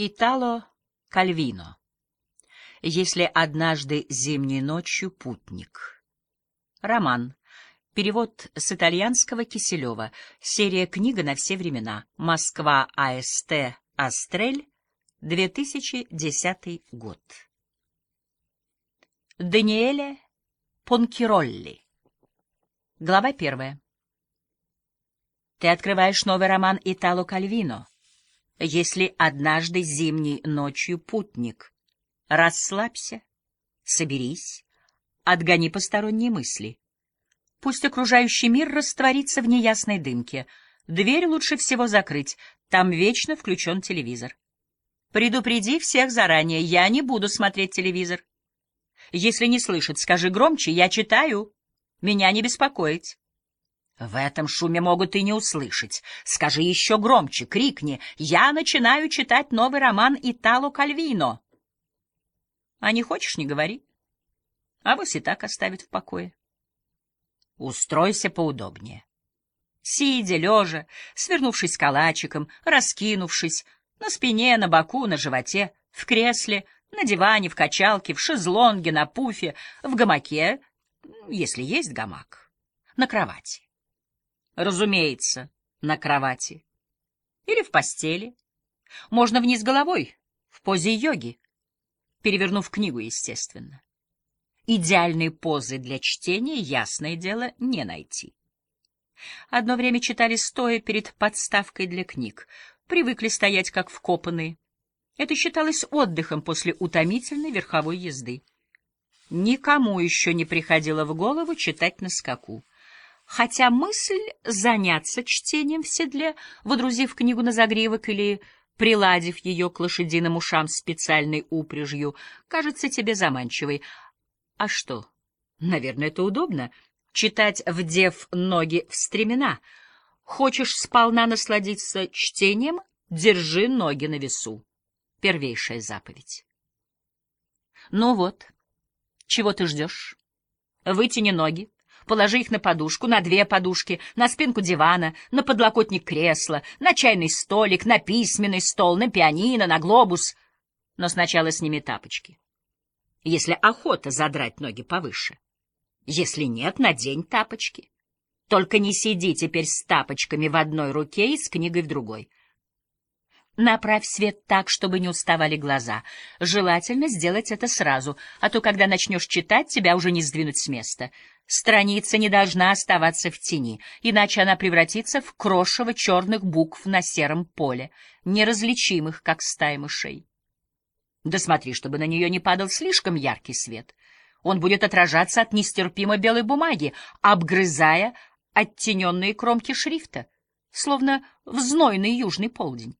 Итало Кальвино. Если однажды зимней ночью путник. Роман. Перевод с итальянского Киселева. Серия книга на все времена. Москва. АСТ. Астрель. 2010 год. Даниэле Понкиролли. Глава первая. Ты открываешь новый роман Итало Кальвино если однажды зимней ночью путник. Расслабься, соберись, отгони посторонние мысли. Пусть окружающий мир растворится в неясной дымке. Дверь лучше всего закрыть, там вечно включен телевизор. Предупреди всех заранее, я не буду смотреть телевизор. Если не слышит, скажи громче, я читаю, меня не беспокоить. В этом шуме могут и не услышать. Скажи еще громче, крикни. Я начинаю читать новый роман Итало Кальвино. А не хочешь, не говори. А вось и так оставит в покое. Устройся поудобнее. Сидя, лежа, свернувшись калачиком, раскинувшись, на спине, на боку, на животе, в кресле, на диване, в качалке, в шезлонге, на пуфе, в гамаке, если есть гамак, на кровати. Разумеется, на кровати. Или в постели. Можно вниз головой, в позе йоги. Перевернув книгу, естественно. Идеальные позы для чтения, ясное дело, не найти. Одно время читали стоя перед подставкой для книг. Привыкли стоять как вкопанные. Это считалось отдыхом после утомительной верховой езды. Никому еще не приходило в голову читать на скаку хотя мысль заняться чтением в седле, водрузив книгу на загривок или приладив ее к лошадиным ушам специальной упряжью, кажется тебе заманчивой. А что? Наверное, это удобно — читать, вдев ноги в стремена. Хочешь сполна насладиться чтением — держи ноги на весу. Первейшая заповедь. Ну вот, чего ты ждешь? Вытяни ноги Положи их на подушку, на две подушки, на спинку дивана, на подлокотник кресла, на чайный столик, на письменный стол, на пианино, на глобус. Но сначала сними тапочки. Если охота задрать ноги повыше. Если нет, надень тапочки. Только не сиди теперь с тапочками в одной руке и с книгой в другой. Направь свет так, чтобы не уставали глаза. Желательно сделать это сразу, а то, когда начнешь читать, тебя уже не сдвинуть с места. Страница не должна оставаться в тени, иначе она превратится в крошево черных букв на сером поле, неразличимых, как стая мышей. Да смотри, чтобы на нее не падал слишком яркий свет. Он будет отражаться от нестерпимо белой бумаги, обгрызая оттененные кромки шрифта, словно в знойный южный полдень.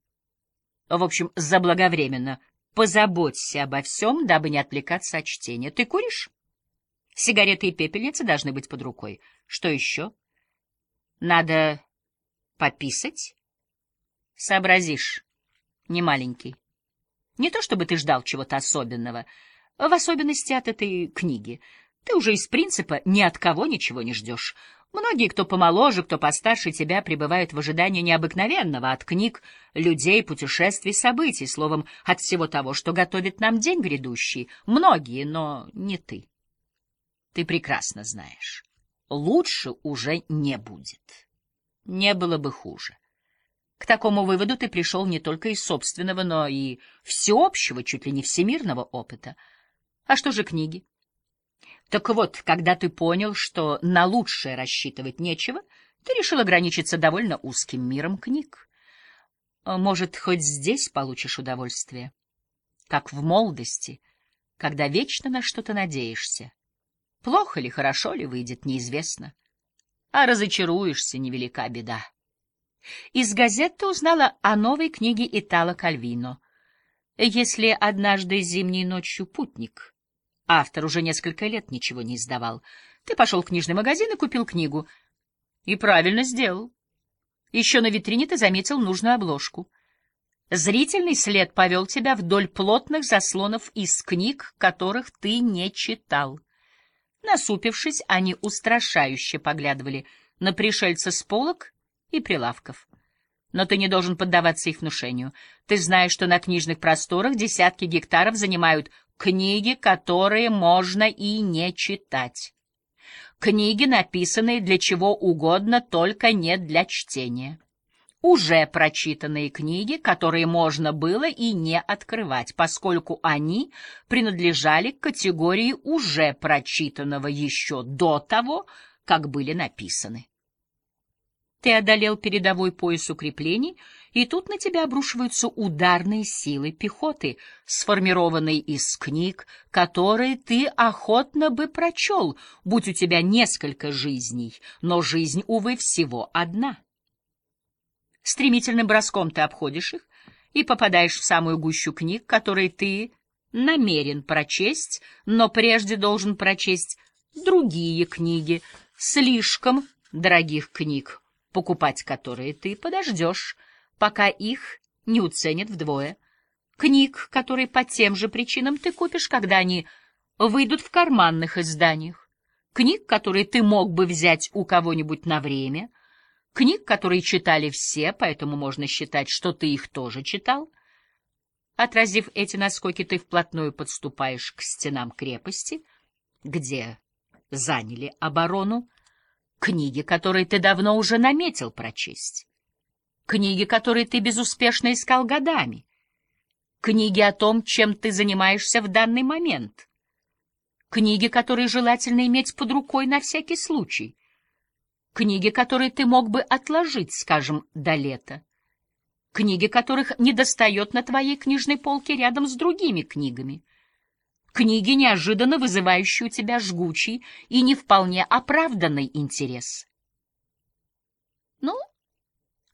В общем, заблаговременно позаботься обо всем, дабы не отвлекаться от чтения. Ты куришь? Сигареты и пепельницы должны быть под рукой. Что еще? Надо пописать? Сообразишь, не маленький. Не то чтобы ты ждал чего-то особенного, в особенности от этой книги. Ты уже из принципа ни от кого ничего не ждешь. Многие, кто помоложе, кто постарше тебя, пребывают в ожидании необыкновенного от книг, людей, путешествий, событий, словом, от всего того, что готовит нам день грядущий. Многие, но не ты. Ты прекрасно знаешь. Лучше уже не будет. Не было бы хуже. К такому выводу ты пришел не только из собственного, но и всеобщего, чуть ли не всемирного опыта. А что же книги? Так вот, когда ты понял, что на лучшее рассчитывать нечего, ты решил ограничиться довольно узким миром книг. А может, хоть здесь получишь удовольствие, как в молодости, когда вечно на что-то надеешься. Плохо ли, хорошо ли выйдет, неизвестно. А разочаруешься, невелика беда. Из газет ты узнала о новой книге Итало Кальвино. Если однажды зимней ночью путник Автор уже несколько лет ничего не издавал. Ты пошел в книжный магазин и купил книгу. И правильно сделал. Еще на витрине ты заметил нужную обложку. Зрительный след повел тебя вдоль плотных заслонов из книг, которых ты не читал. Насупившись, они устрашающе поглядывали на пришельца с полок и прилавков. Но ты не должен поддаваться их внушению. Ты знаешь, что на книжных просторах десятки гектаров занимают книги, которые можно и не читать. Книги, написанные для чего угодно, только не для чтения уже прочитанные книги, которые можно было и не открывать, поскольку они принадлежали к категории уже прочитанного еще до того, как были написаны. Ты одолел передовой пояс укреплений, и тут на тебя обрушиваются ударные силы пехоты, сформированные из книг, которые ты охотно бы прочел, будь у тебя несколько жизней, но жизнь, увы, всего одна. Стремительным броском ты обходишь их и попадаешь в самую гущу книг, которые ты намерен прочесть, но прежде должен прочесть другие книги, слишком дорогих книг, покупать которые ты подождешь, пока их не уценят вдвое. Книг, которые по тем же причинам ты купишь, когда они выйдут в карманных изданиях. Книг, которые ты мог бы взять у кого-нибудь на время, Книг, которые читали все, поэтому можно считать, что ты их тоже читал. Отразив эти наскоки, ты вплотную подступаешь к стенам крепости, где заняли оборону, книги, которые ты давно уже наметил прочесть, книги, которые ты безуспешно искал годами, книги о том, чем ты занимаешься в данный момент, книги, которые желательно иметь под рукой на всякий случай, Книги, которые ты мог бы отложить, скажем, до лета. Книги, которых недостает на твоей книжной полке рядом с другими книгами. Книги, неожиданно вызывающие у тебя жгучий и не вполне оправданный интерес. Ну,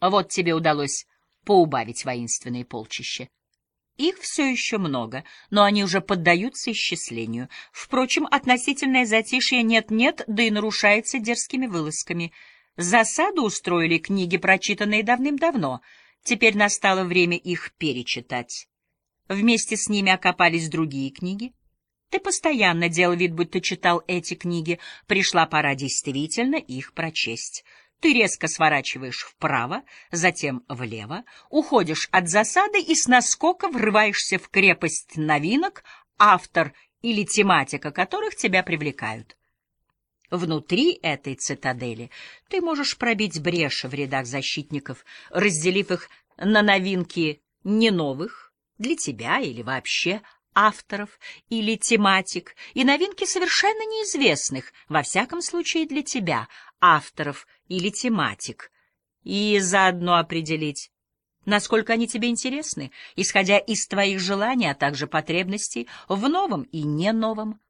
вот тебе удалось поубавить воинственные полчища. Их все еще много, но они уже поддаются исчислению. Впрочем, относительное затишье нет-нет, да и нарушается дерзкими вылазками. Засаду устроили книги, прочитанные давным-давно. Теперь настало время их перечитать. Вместе с ними окопались другие книги. Ты постоянно делал вид, будто читал эти книги. Пришла пора действительно их прочесть. Ты резко сворачиваешь вправо, затем влево, уходишь от засады и с наскока врываешься в крепость новинок, автор или тематика которых тебя привлекают. Внутри этой цитадели ты можешь пробить бреши в рядах защитников, разделив их на новинки не новых, для тебя или вообще авторов или тематик, и новинки совершенно неизвестных, во всяком случае для тебя, авторов или тематик, и заодно определить, насколько они тебе интересны, исходя из твоих желаний, а также потребностей в новом и не новом,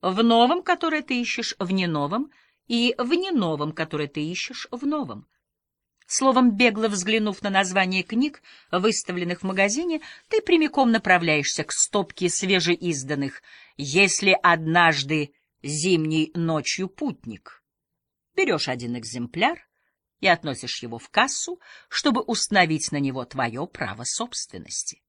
в новом, которое ты ищешь в не новом, и в не новом, которое ты ищешь в новом. Словом, бегло взглянув на название книг, выставленных в магазине, ты прямиком направляешься к стопке свежеизданных «Если однажды зимней ночью путник». Берешь один экземпляр и относишь его в кассу, чтобы установить на него твое право собственности.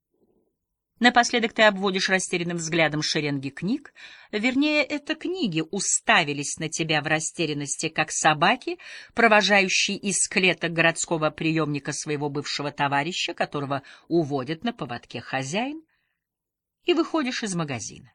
Напоследок ты обводишь растерянным взглядом шеренги книг, вернее, это книги уставились на тебя в растерянности, как собаки, провожающие из клеток городского приемника своего бывшего товарища, которого уводит на поводке хозяин, и выходишь из магазина.